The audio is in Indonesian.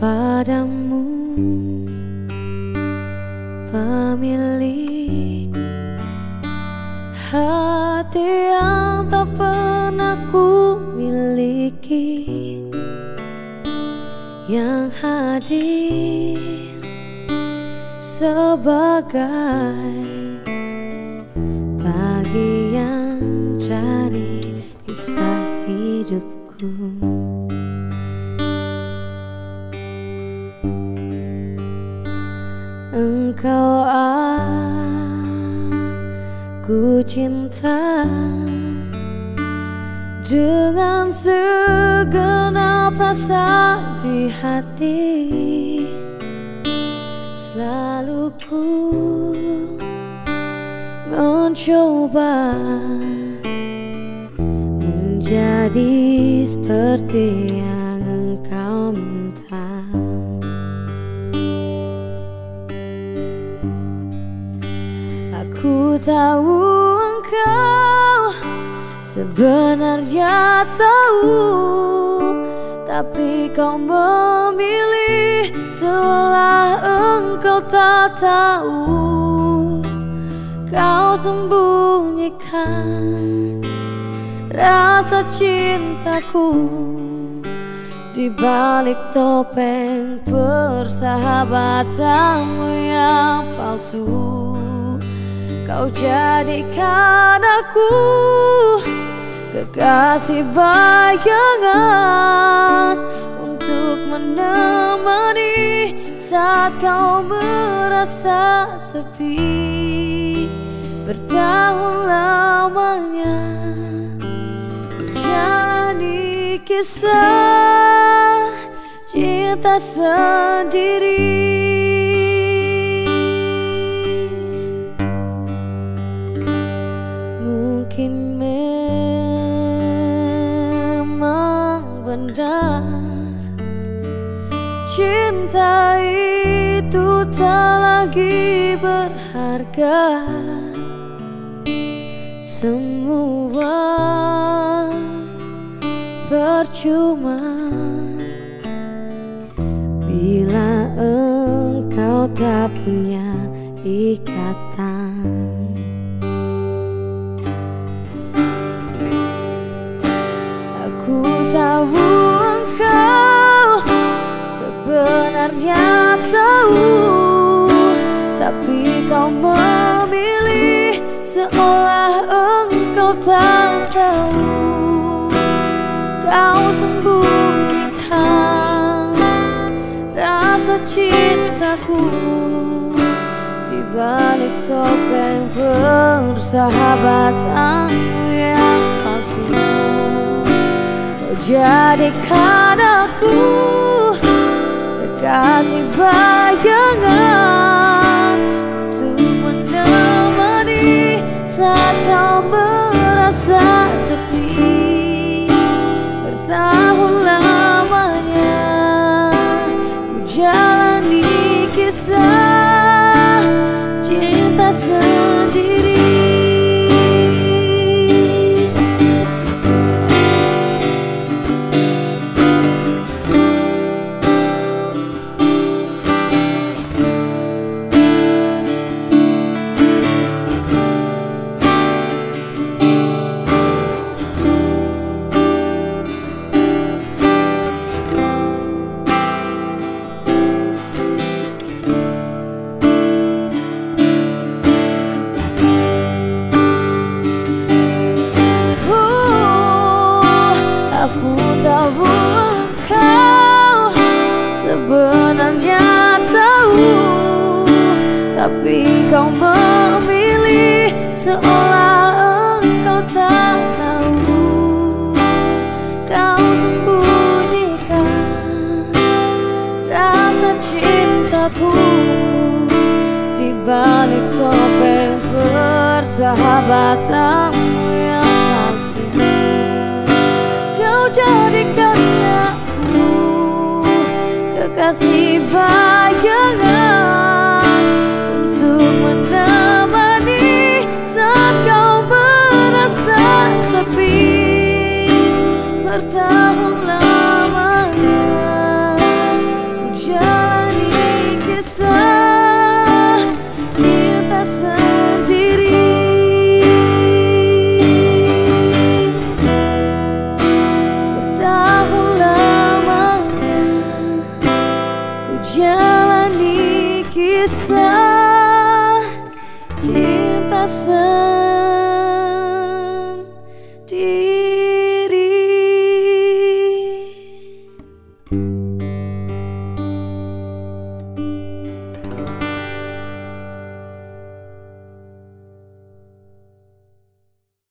padamu Pemilik hati yang tak pernah ku miliki Yang hadir sebagai Pagi yang cari kisah hidupku Engkau aku cinta Dengan segenap rasa di hati. Selalu ku mencoba Menjadi seperti yang tahu engkau sebenarnya tahu. Tapi kau memilih seolah engkau tak tahu. Kau sembunyikan rasa cintaku di balik topeng persahabatanmu yang palsu Kau jadikan aku kekasih bayangan Untuk menemani saat kau merasa sepi. Bertahun lamanya Jalani kisah cinta sendiri Cinta itu tak lagi berharga. Semua percuma. Bila engkau tak punya ikatan tahu Tapi kau memilih seolah engkau tak tahu. Kau sembunyikan rasa cintaku Di balik topeng persahabatanmu yang palsu. Jadikan aku kekasih bayangan sebenarnya tahu Tapi kau memilih seolah engkau tak tahu. Kau sembunyikan rasa cintaku Di balik topeng persahabatanmu Kau jadikan kekasih bayangan Untuk menemani saat kau merasa sepi Bertahun jalani kisah cinta sendiri